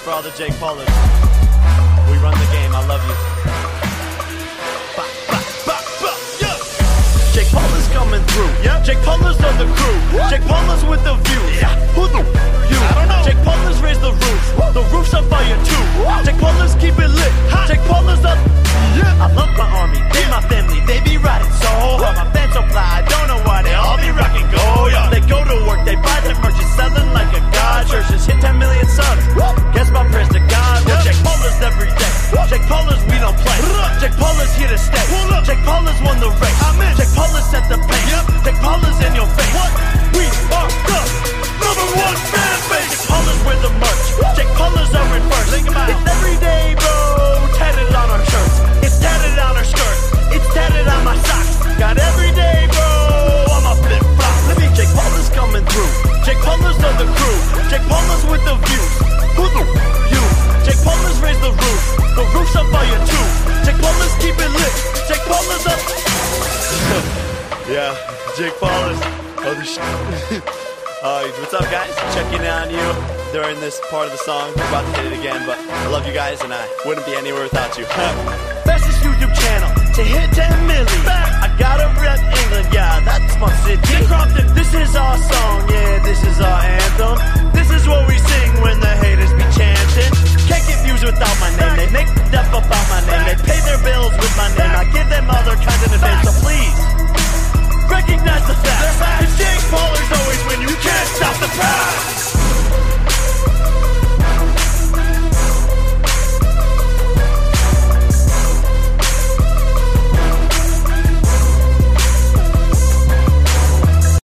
for all the Jake Paulers. We run the game. I love you. Ba, ba, ba, ba, yeah. Jake Paul is coming through. Yep. Jake Paulers on the crew. Jake Paulers with the views. Yeah. Who the you? I don't know. Jake Paulers raise the roof. The roof's on fire too. Paulers won the race. I'm in. Jake Paulers set the pace. Yep. Jake Paulers in your face. What? We are the Number one fan base. Jake Paulers wear the merch. Jake Paulers are in first. It's every day, bro. Tatted on our shirts. It's tatted on our skirts. It's tatted on my socks. Got every day, bro. I'm a flip flop. Let me. Jake Paulers coming through. Jake Paulers are the crew. Jake Paulers with the views. Who the you? Jake Paulers raise the roof. The roof's up fire too. Jake Paulers keep it lit. Jake Paulers up. Yeah, Jake Paulers. Holy shit. Uh, what's up, guys? Checking in on you during this part of the song. We're about to hit it again, but I love you guys, and I wouldn't be anywhere without you. Fastest YouTube channel to hit 10 million. I